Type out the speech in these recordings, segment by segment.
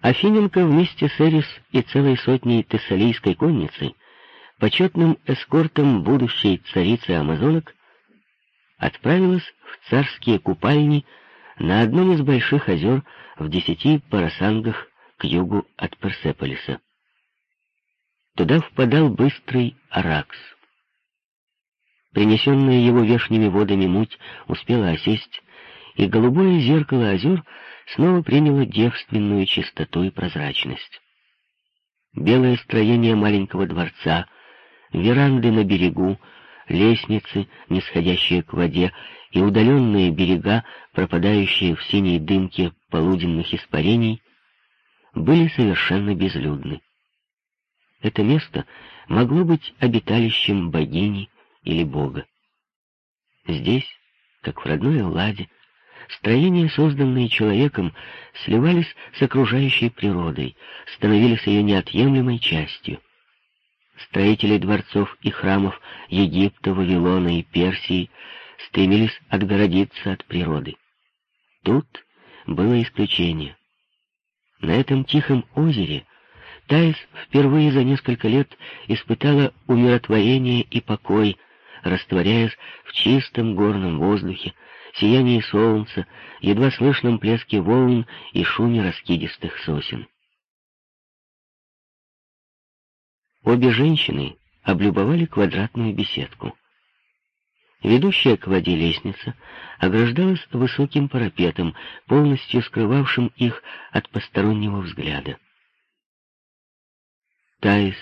Афиненко вместе с Эрис и целой сотней тессалийской конницы, почетным эскортом будущей царицы Амазонок, отправилась в царские купальни на одном из больших озер в десяти парасангах к югу от Персеполиса. Туда впадал быстрый Аракс. Принесенная его вешними водами муть успела осесть, и голубое зеркало озер снова приняло девственную чистоту и прозрачность. Белое строение маленького дворца, веранды на берегу, лестницы, нисходящие к воде, и удаленные берега, пропадающие в синей дымке полуденных испарений, были совершенно безлюдны. Это место могло быть обиталищем богини или бога. Здесь, как в родной Элладе, строения, созданные человеком, сливались с окружающей природой, становились ее неотъемлемой частью. Строители дворцов и храмов Египта, Вавилона и Персии стремились отгородиться от природы. Тут было исключение. На этом тихом озере Таис впервые за несколько лет испытала умиротворение и покой, растворяясь в чистом горном воздухе, сиянии солнца, едва слышном плеске волн и шуме раскидистых сосен. Обе женщины облюбовали квадратную беседку. Ведущая к воде лестница ограждалась высоким парапетом, полностью скрывавшим их от постороннего взгляда. Таис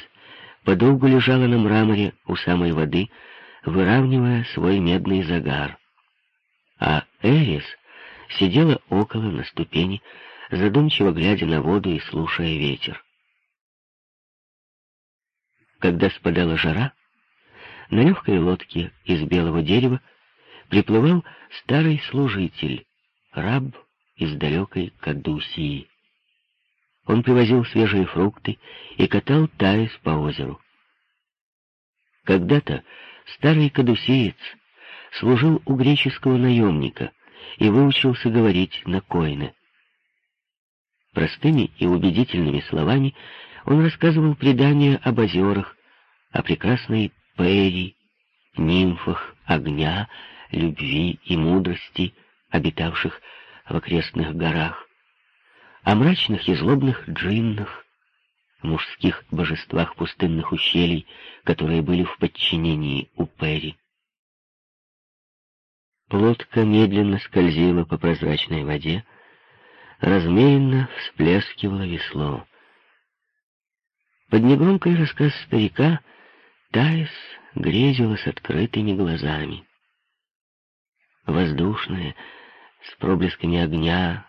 подолгу лежала на мраморе у самой воды, выравнивая свой медный загар. А Эрис сидела около на ступени, задумчиво глядя на воду и слушая ветер. Когда спадала жара, на легкой лодке из белого дерева приплывал старый служитель, раб из далекой Кадусии. Он привозил свежие фрукты и катал Таис по озеру. Когда-то старый кадусеец служил у греческого наемника и выучился говорить на койне. Простыми и убедительными словами он рассказывал предания об озерах, о прекрасной Пэри, нимфах огня, любви и мудрости, обитавших в окрестных горах, о мрачных и злобных джиннах, мужских божествах пустынных ущелий, которые были в подчинении у Пэри. Лодка медленно скользила по прозрачной воде, размеренно всплескивала весло. Под негромкий рассказ старика Таис грезила с открытыми глазами. Воздушная, с проблесками огня,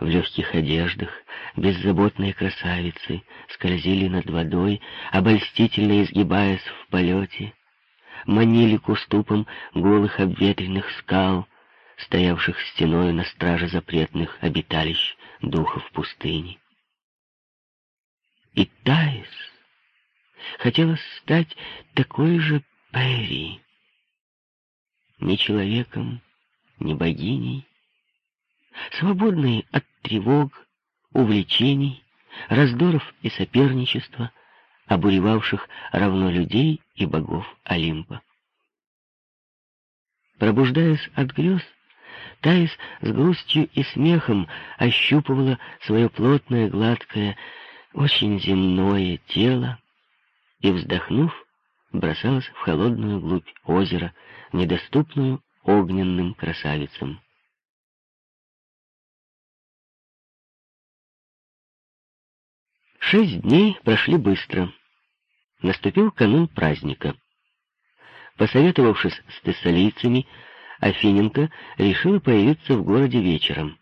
в легких одеждах, беззаботные красавицы скользили над водой, обольстительно изгибаясь в полете, манили к уступам голых обветренных скал, стоявших стеной на страже запретных обиталищ духов пустыни. И Таис хотела стать такой же Перри, ни человеком, ни богиней, свободной от тревог, увлечений, раздоров и соперничества, обуревавших равно людей и богов Олимпа. Пробуждаясь от грез, Таис с грустью и смехом ощупывала свое плотное, гладкое, очень земное тело и, вздохнув, бросалась в холодную глубь озера, недоступную огненным красавицам. Шесть дней прошли быстро. Наступил канун праздника. Посоветовавшись с тессалийцами, Афиненко решила появиться в городе вечером.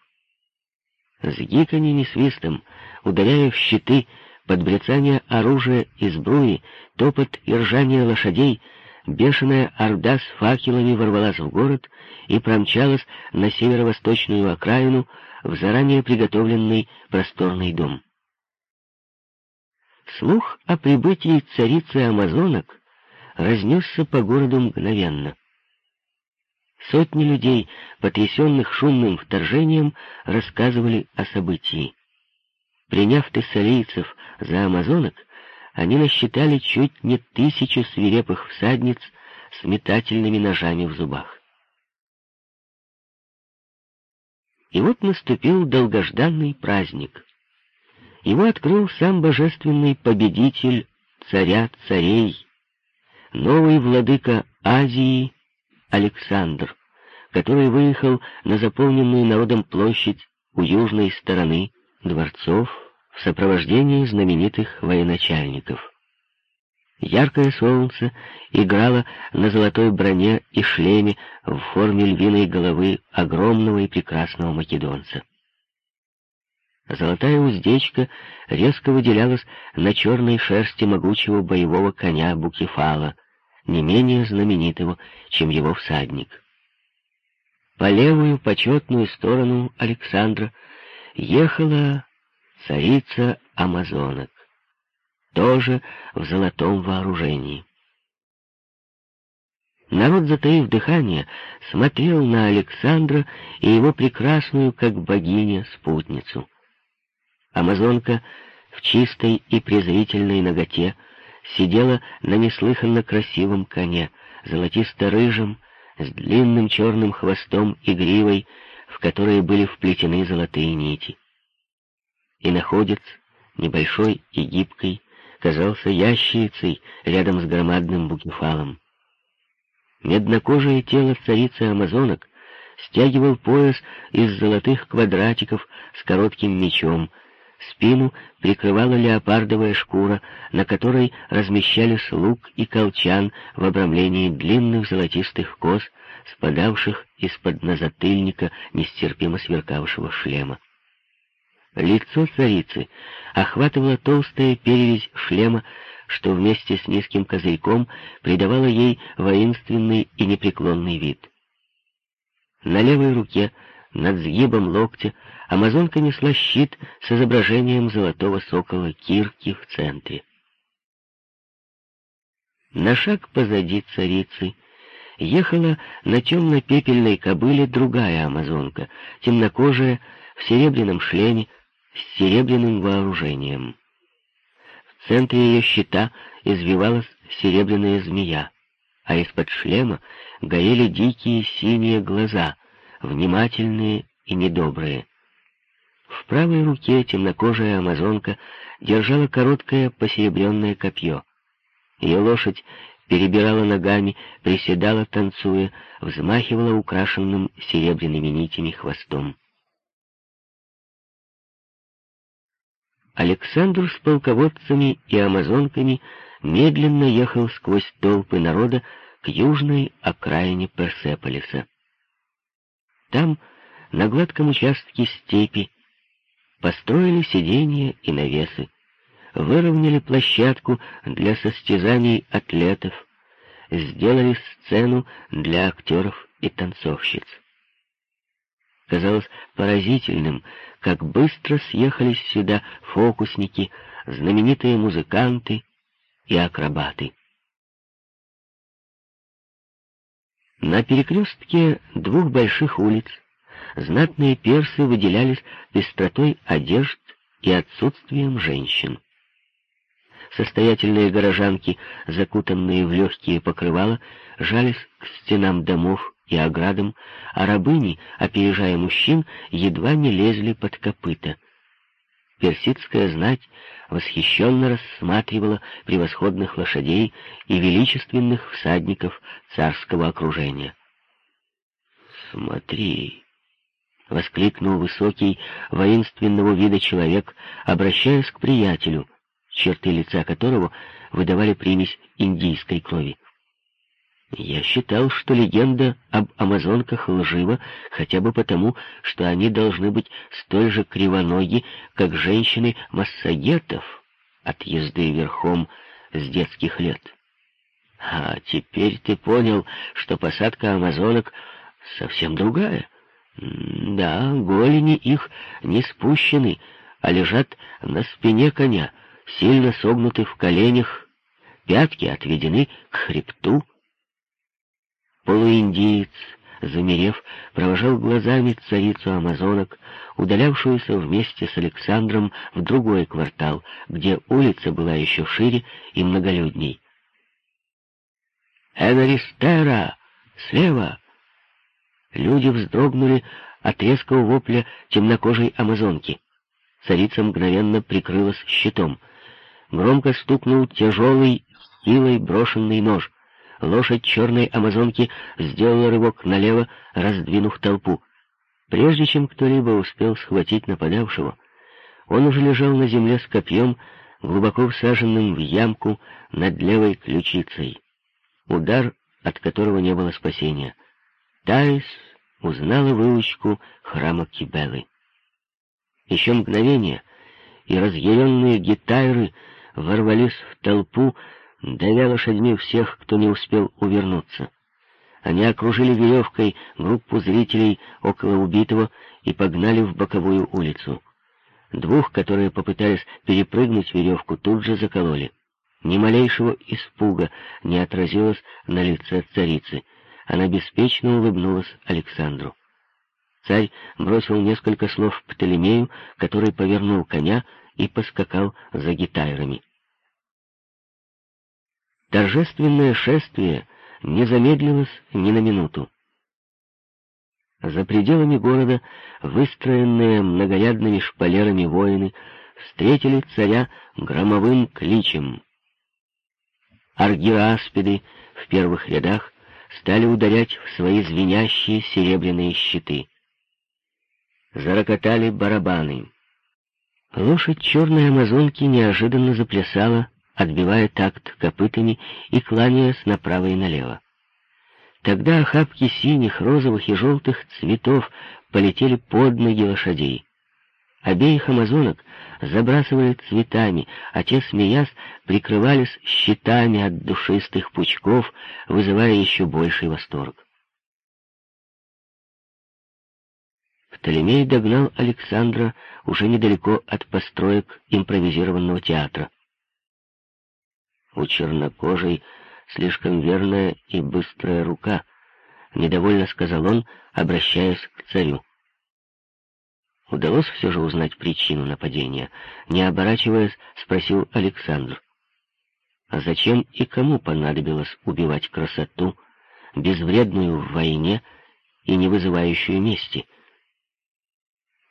С гиканьем и свистом, ударяя в щиты, под брецание оружия и сбруи, топот и ржание лошадей, бешеная орда с факелами ворвалась в город и промчалась на северо-восточную окраину в заранее приготовленный просторный дом. Слух о прибытии царицы Амазонок разнесся по городу мгновенно. Сотни людей, потрясенных шумным вторжением, рассказывали о событии. Приняв тессалийцев за амазонок, они насчитали чуть не тысячу свирепых всадниц с метательными ножами в зубах. И вот наступил долгожданный праздник. Его открыл сам божественный победитель царя царей, новый владыка Азии Александр, который выехал на заполненную народом площадь у южной стороны дворцов в сопровождении знаменитых военачальников. Яркое солнце играло на золотой броне и шлеме в форме львиной головы огромного и прекрасного македонца. Золотая уздечка резко выделялась на черной шерсти могучего боевого коня Букефала, не менее знаменитого, чем его всадник. По левую почетную сторону Александра ехала царица Амазонок, тоже в золотом вооружении. Народ, затаив дыхание, смотрел на Александра и его прекрасную, как богиня, спутницу. Амазонка в чистой и презрительной ноготе сидела на неслыханно красивом коне, золотисто-рыжем, с длинным черным хвостом и гривой, в которые были вплетены золотые нити. И находец, небольшой и гибкой, казался ящерицей рядом с громадным букефалом. Меднокожее тело царицы амазонок стягивал пояс из золотых квадратиков с коротким мечом, Спину прикрывала леопардовая шкура, на которой размещались лук и колчан в обрамлении длинных золотистых кос, спадавших из-под назатыльника нестерпимо сверкавшего шлема. Лицо царицы охватывала толстая перевязь шлема, что вместе с низким козырьком придавало ей воинственный и непреклонный вид. На левой руке над сгибом локтя амазонка несла щит с изображением золотого сокола Кирки в центре. На шаг позади царицы ехала на темно-пепельной кобыле другая амазонка, темнокожая, в серебряном шлеме, с серебряным вооружением. В центре ее щита извивалась серебряная змея, а из-под шлема горели дикие синие глаза, внимательные и недобрые. В правой руке темнокожая амазонка держала короткое посеребренное копье. Ее лошадь перебирала ногами, приседала, танцуя, взмахивала украшенным серебряными нитями хвостом. Александр с полководцами и амазонками медленно ехал сквозь толпы народа к южной окраине Персеполиса. Там, на гладком участке степи, построили сиденья и навесы, выровняли площадку для состязаний атлетов, сделали сцену для актеров и танцовщиц. Казалось поразительным, как быстро съехались сюда фокусники, знаменитые музыканты и акробаты. На перекрестке двух больших улиц знатные персы выделялись пестротой одежд и отсутствием женщин. Состоятельные горожанки, закутанные в легкие покрывала, жались к стенам домов и оградам, а рабыни, опережая мужчин, едва не лезли под копыта. Персидская знать восхищенно рассматривала превосходных лошадей и величественных всадников царского окружения. «Смотри!» — воскликнул высокий, воинственного вида человек, обращаясь к приятелю, черты лица которого выдавали примесь индийской крови. Я считал, что легенда об амазонках лжива хотя бы потому, что они должны быть столь же кривоноги, как женщины массагетов от езды верхом с детских лет. А теперь ты понял, что посадка амазонок совсем другая. Да, голени их не спущены, а лежат на спине коня, сильно согнуты в коленях, пятки отведены к хребту, Полуиндиец замерев, провожал глазами царицу амазонок, удалявшуюся вместе с Александром в другой квартал, где улица была еще шире и многолюдней. «Энаристера! Слева!» Люди вздрогнули от резкого вопля темнокожей амазонки. Царица мгновенно прикрылась щитом. Громко стукнул тяжелый, силой брошенный нож. Лошадь черной амазонки сделала рывок налево, раздвинув толпу. Прежде чем кто-либо успел схватить нападавшего, он уже лежал на земле с копьем, глубоко всаженным в ямку над левой ключицей. Удар, от которого не было спасения. Таис узнала выучку храма Кибелы. Еще мгновение, и разъяренные гитайры ворвались в толпу, давя лошадьми всех, кто не успел увернуться. Они окружили веревкой группу зрителей около убитого и погнали в боковую улицу. Двух, которые попытались перепрыгнуть веревку, тут же закололи. Ни малейшего испуга не отразилось на лице царицы. Она беспечно улыбнулась Александру. Царь бросил несколько слов Птолемею, который повернул коня и поскакал за гитайрами. Торжественное шествие не замедлилось ни на минуту. За пределами города, выстроенные многорядными шпалерами воины, встретили царя громовым кличем. Аргираспиды в первых рядах стали ударять в свои звенящие серебряные щиты. Зарокотали барабаны. Лошадь черной амазонки неожиданно заплясала, отбивая такт копытами и кланяясь направо и налево. Тогда охапки синих, розовых и желтых цветов полетели под ноги лошадей. Обеих амазонок забрасывали цветами, а те, смеясь, прикрывались щитами от душистых пучков, вызывая еще больший восторг. Птолемей догнал Александра уже недалеко от построек импровизированного театра. У чернокожей слишком верная и быстрая рука, недовольно сказал он, обращаясь к царю. Удалось все же узнать причину нападения. Не оборачиваясь, спросил Александр. А зачем и кому понадобилось убивать красоту, безвредную в войне и не вызывающую мести?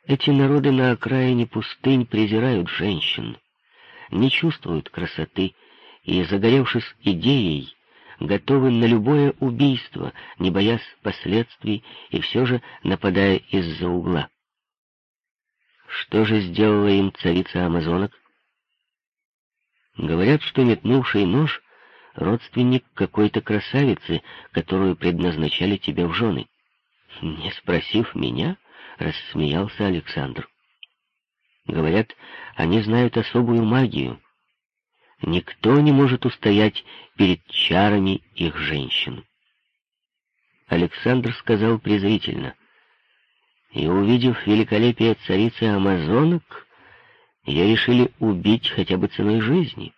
Эти народы на окраине пустынь презирают женщин, не чувствуют красоты и, загоревшись идеей, готовы на любое убийство, не боясь последствий и все же нападая из-за угла. Что же сделала им царица амазонок? Говорят, что метнувший нож — родственник какой-то красавицы, которую предназначали тебе в жены. Не спросив меня, рассмеялся Александр. Говорят, они знают особую магию. Никто не может устоять перед чарами их женщин. Александр сказал презрительно — и, увидев великолепие царицы Амазонок, ее решили убить хотя бы ценой жизни.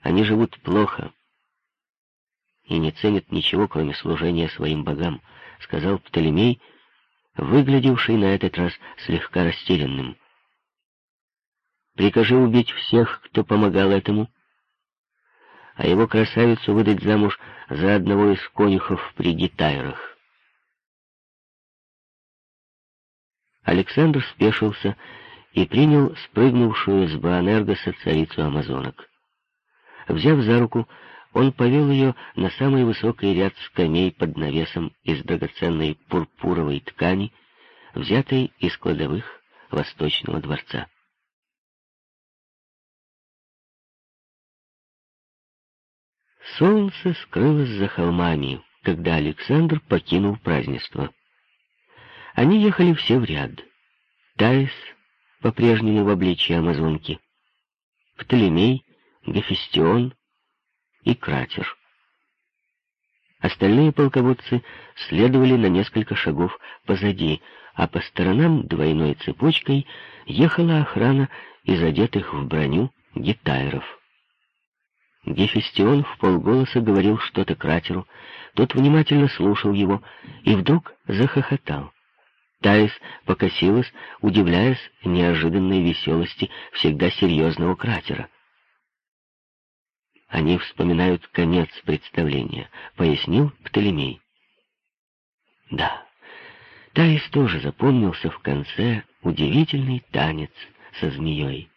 Они живут плохо и не ценят ничего, кроме служения своим богам, сказал Птолемей, выглядевший на этот раз слегка растерянным. Прикажи убить всех, кто помогал этому, а его красавицу выдать замуж за одного из конюхов при гитайрах. Александр спешился и принял спрыгнувшую с Баанергоса царицу амазонок. Взяв за руку, он повел ее на самый высокий ряд скамей под навесом из драгоценной пурпуровой ткани, взятой из кладовых Восточного дворца. Солнце скрылось за холмами, когда Александр покинул празднество. Они ехали все в ряд. Таис, по-прежнему в обличье амазонки, Птолемей, Гефестион и Кратер. Остальные полководцы следовали на несколько шагов позади, а по сторонам двойной цепочкой ехала охрана из одетых в броню гитайров. Гефестион в полголоса говорил что-то кратеру, Тот внимательно слушал его и вдруг захохотал. Таис покосилась, удивляясь неожиданной веселости всегда серьезного кратера. Они вспоминают конец представления, пояснил Птолемей. Да, Таис тоже запомнился в конце удивительный танец со змеей.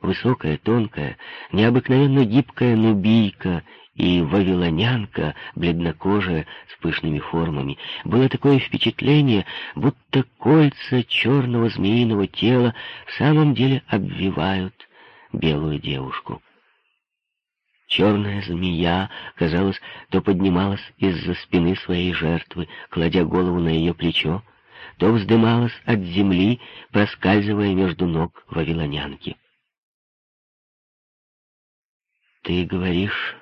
Высокая, тонкая, необыкновенно гибкая нубийка и вавилонянка, бледнокожая, с пышными формами. Было такое впечатление, будто кольца черного змеиного тела в самом деле обвивают белую девушку. Черная змея, казалось, то поднималась из-за спины своей жертвы, кладя голову на ее плечо, то вздымалась от земли, проскальзывая между ног вавилонянки. «Ты говоришь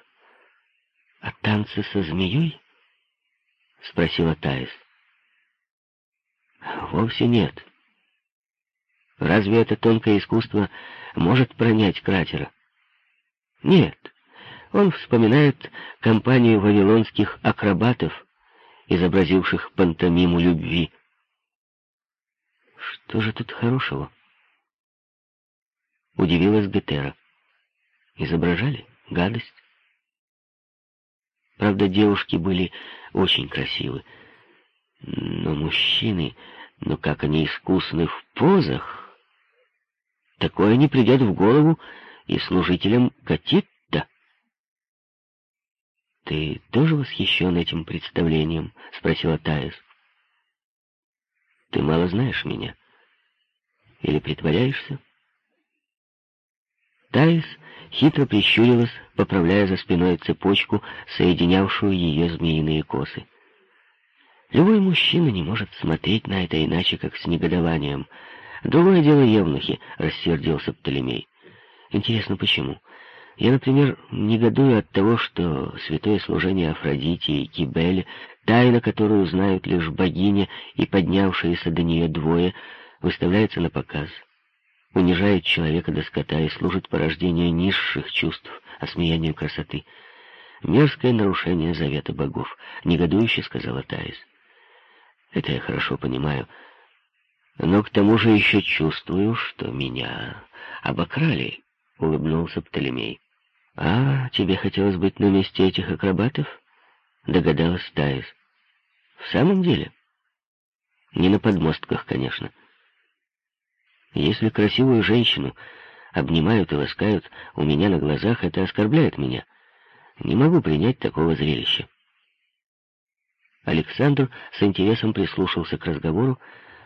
о танце со змеей?» — спросила Таис. «Вовсе нет. Разве это тонкое искусство может пронять кратера?» «Нет». Он вспоминает компанию вавилонских акробатов, изобразивших пантомиму любви. Что же тут хорошего? Удивилась Гетера. Изображали гадость. Правда, девушки были очень красивы. Но мужчины, ну как они искусны в позах, такое не придет в голову и служителям Катитта. «Ты тоже восхищен этим представлением?» — спросила Таис. «Ты мало знаешь меня. Или притворяешься?» Таис хитро прищурилась, поправляя за спиной цепочку, соединявшую ее змеиные косы. Любой мужчина не может смотреть на это иначе, как с негодованием. Другое дело евнухи, — рассердился Птолемей. Интересно, почему? Я, например, негодую от того, что святое служение Афродите и Кибеле, тайна, которую знают лишь богиня и поднявшиеся до нее двое, выставляется на показ, унижает человека до скота и служит порождению низших чувств, осмеянию красоты. Мерзкое нарушение завета богов, негодующе сказала Таис. Это я хорошо понимаю, но к тому же еще чувствую, что меня обокрали, — улыбнулся Птолемей. «А, тебе хотелось быть на месте этих акробатов?» — догадалась Таис. «В самом деле?» «Не на подмостках, конечно. Если красивую женщину обнимают и ласкают у меня на глазах, это оскорбляет меня. Не могу принять такого зрелища». Александр с интересом прислушался к разговору,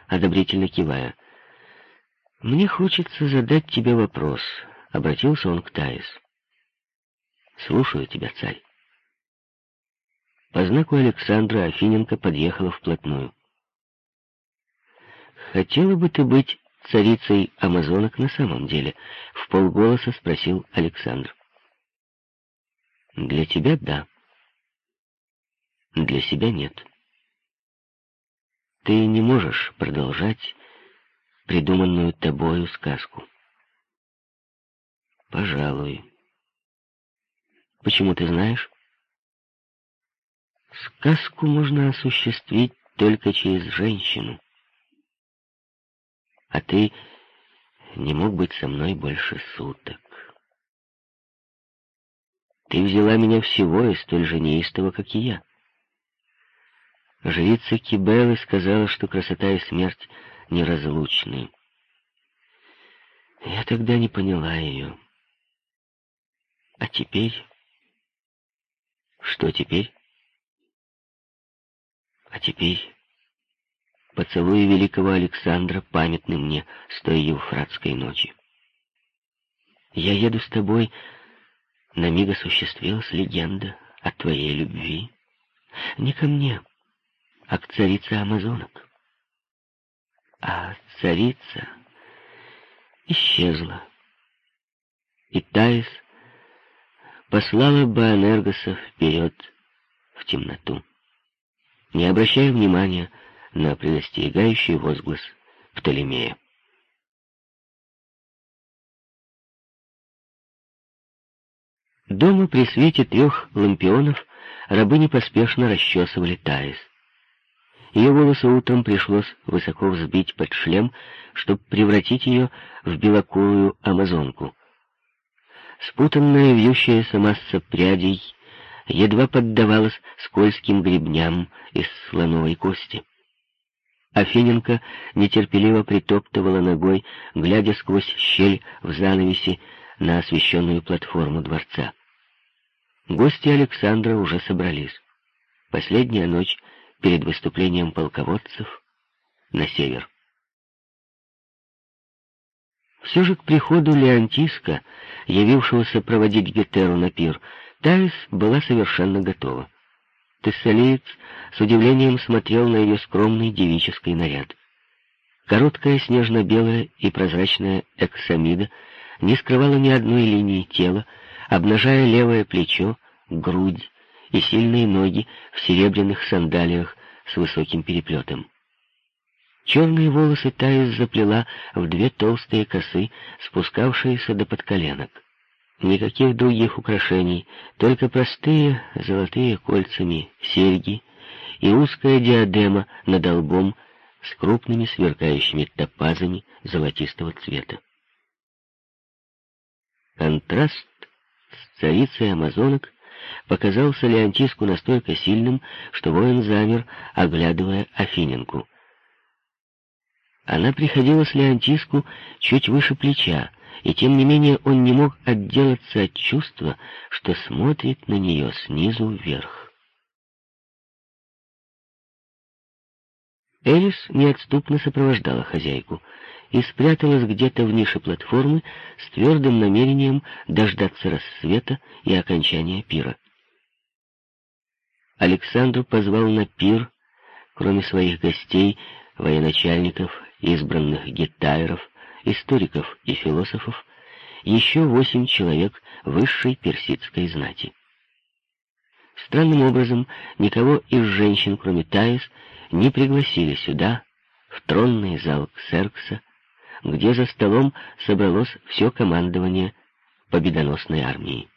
одобрительно кивая. «Мне хочется задать тебе вопрос», — обратился он к Таис. Слушаю тебя, царь. По знаку Александра Афиненко подъехала вплотную. «Хотела бы ты быть царицей амазонок на самом деле?» — в полголоса спросил Александр. «Для тебя — да. Для себя — нет. Ты не можешь продолжать придуманную тобою сказку. Пожалуй». Почему ты знаешь? Сказку можно осуществить только через женщину. А ты не мог быть со мной больше суток. Ты взяла меня всего и столь же неистово, как и я. Жрица Кибелы сказала, что красота и смерть неразлучны. Я тогда не поняла ее. А теперь... Что теперь? А теперь поцелуй великого Александра памятны мне с той евфратской ночи. Я еду с тобой, на миг осуществилась легенда о твоей любви. Не ко мне, а к царице Амазонок. А царица исчезла. И Таис послала Баэнергоса вперед в темноту, не обращая внимания на предостерегающий возглас Птолемея. Дома при свете трех лампионов рабыни поспешно расчесывали Таис. Ее волосы утром пришлось высоко взбить под шлем, чтобы превратить ее в белокурую амазонку. Спутанная вьющаяся масса прядей едва поддавалась скользким гребням из слоновой кости. Афиненко нетерпеливо притоптывала ногой, глядя сквозь щель в занавесе на освещенную платформу дворца. Гости Александра уже собрались. Последняя ночь перед выступлением полководцев на север. Все же к приходу Леонтиска, явившегося проводить Гетеру на пир, Таис была совершенно готова. Тессалиец с удивлением смотрел на ее скромный девический наряд. Короткая снежно-белая и прозрачная эксамида не скрывала ни одной линии тела, обнажая левое плечо, грудь и сильные ноги в серебряных сандалиях с высоким переплетом. Черные волосы Таис заплела в две толстые косы, спускавшиеся до подколенок. Никаких других украшений, только простые золотые кольцами серьги и узкая диадема над лбом с крупными сверкающими топазами золотистого цвета. Контраст с царицей амазонок показался Леонтиску настолько сильным, что воин замер, оглядывая Афиненку. Она приходилась Леонтиску чуть выше плеча, и тем не менее он не мог отделаться от чувства, что смотрит на нее снизу вверх. Элис неотступно сопровождала хозяйку и спряталась где-то в нише платформы с твердым намерением дождаться рассвета и окончания пира. Александр позвал на пир, кроме своих гостей, военачальников, избранных геттайров, историков и философов, еще восемь человек высшей персидской знати. Странным образом, никого из женщин, кроме Таис, не пригласили сюда, в тронный зал Ксеркса, где за столом собралось все командование победоносной армии.